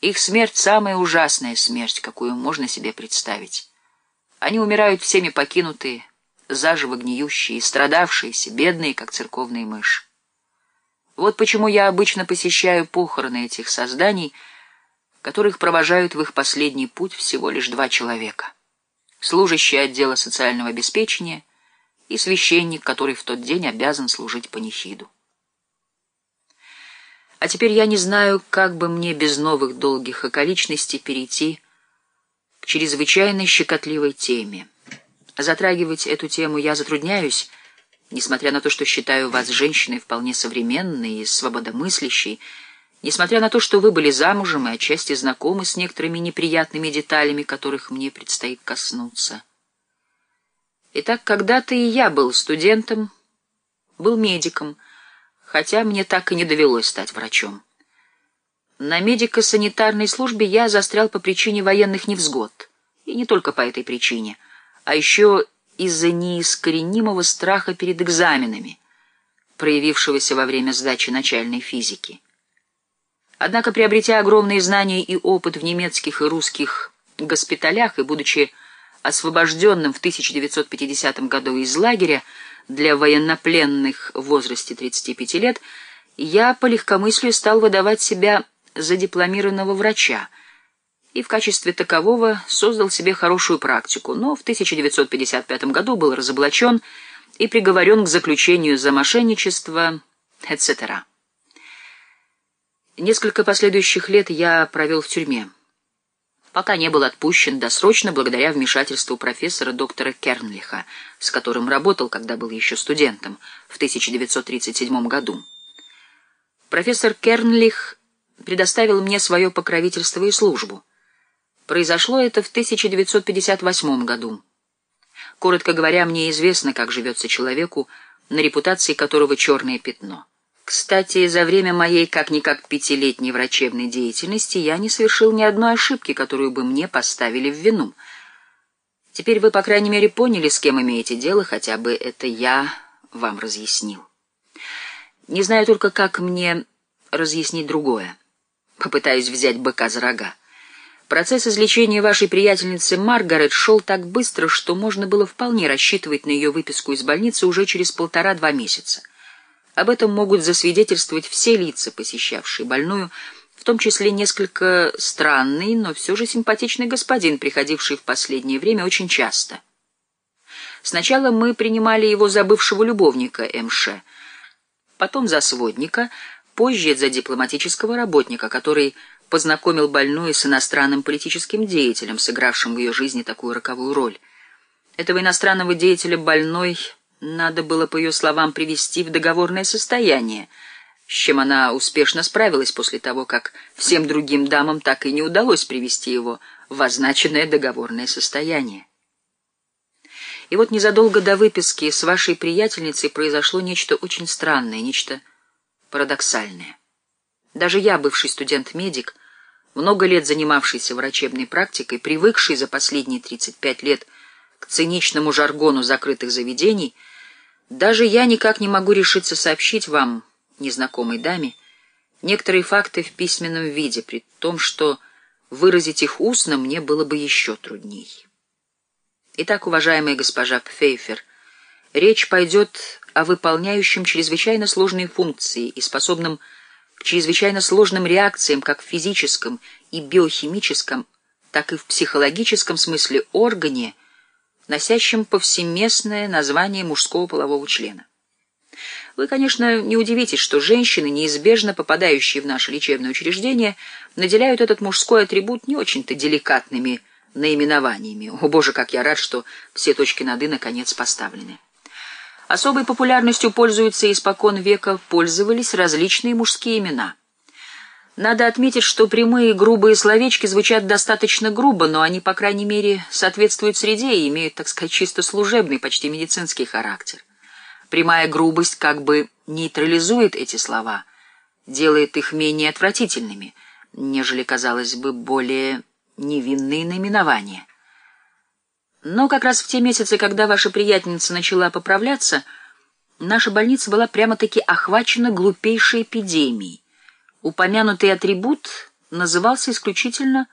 Их смерть — самая ужасная смерть, какую можно себе представить. Они умирают всеми покинутые, заживо гниющие, страдавшиеся, бедные, как церковные мыши. Вот почему я обычно посещаю похороны этих созданий, которых провожают в их последний путь всего лишь два человека. Служащий отдела социального обеспечения и священник, который в тот день обязан служить панихиду. А теперь я не знаю, как бы мне без новых долгих околичностей перейти к чрезвычайно щекотливой теме. Затрагивать эту тему я затрудняюсь, Несмотря на то, что считаю вас женщиной вполне современной и свободомыслящей, несмотря на то, что вы были замужем и отчасти знакомы с некоторыми неприятными деталями, которых мне предстоит коснуться. Итак, когда-то и я был студентом, был медиком, хотя мне так и не довелось стать врачом. На медико-санитарной службе я застрял по причине военных невзгод. И не только по этой причине, а еще из-за неискоренимого страха перед экзаменами, проявившегося во время сдачи начальной физики. Однако, приобретя огромные знания и опыт в немецких и русских госпиталях и будучи освобожденным в 1950 году из лагеря для военнопленных в возрасте 35 лет, я по легкомыслию стал выдавать себя за дипломированного врача, и в качестве такового создал себе хорошую практику, но в 1955 году был разоблачен и приговорен к заключению за мошенничество, etc. Несколько последующих лет я провел в тюрьме, пока не был отпущен досрочно благодаря вмешательству профессора доктора Кернлиха, с которым работал, когда был еще студентом, в 1937 году. Профессор Кернлих предоставил мне свое покровительство и службу. Произошло это в 1958 году. Коротко говоря, мне известно, как живется человеку, на репутации которого черное пятно. Кстати, за время моей как-никак пятилетней врачебной деятельности я не совершил ни одной ошибки, которую бы мне поставили в вину. Теперь вы, по крайней мере, поняли, с кем имеете дело, хотя бы это я вам разъяснил. Не знаю только, как мне разъяснить другое. Попытаюсь взять быка за рога. Процесс излечения вашей приятельницы Маргарет шел так быстро, что можно было вполне рассчитывать на ее выписку из больницы уже через полтора-два месяца. Об этом могут засвидетельствовать все лица, посещавшие больную, в том числе несколько странный, но все же симпатичный господин, приходивший в последнее время очень часто. Сначала мы принимали его за бывшего любовника МШ, потом за сводника, позже за дипломатического работника, который познакомил больную с иностранным политическим деятелем, сыгравшим в ее жизни такую роковую роль. Этого иностранного деятеля больной надо было, по ее словам, привести в договорное состояние, с чем она успешно справилась после того, как всем другим дамам так и не удалось привести его в означенное договорное состояние. И вот незадолго до выписки с вашей приятельницей произошло нечто очень странное, нечто парадоксальное. Даже я, бывший студент-медик, много лет занимавшийся врачебной практикой, привыкший за последние 35 лет к циничному жаргону закрытых заведений, даже я никак не могу решиться сообщить вам, незнакомой даме, некоторые факты в письменном виде, при том, что выразить их устно мне было бы еще трудней. Итак, уважаемая госпожа Пфейфер, речь пойдет о выполняющем чрезвычайно сложные функции и способном к чрезвычайно сложным реакциям как в физическом и биохимическом, так и в психологическом смысле органе, носящем повсеместное название мужского полового члена. Вы, конечно, не удивитесь, что женщины, неизбежно попадающие в наше лечебное учреждение, наделяют этот мужской атрибут не очень-то деликатными наименованиями. О, Боже, как я рад, что все точки над «и» наконец поставлены. Особой популярностью пользуются и испокон века пользовались различные мужские имена. Надо отметить, что прямые грубые словечки звучат достаточно грубо, но они, по крайней мере, соответствуют среде и имеют, так сказать, чисто служебный, почти медицинский характер. Прямая грубость как бы нейтрализует эти слова, делает их менее отвратительными, нежели, казалось бы, более невинные наименования. Но как раз в те месяцы, когда ваша приятельница начала поправляться, наша больница была прямо-таки охвачена глупейшей эпидемией. Упомянутый атрибут назывался исключительно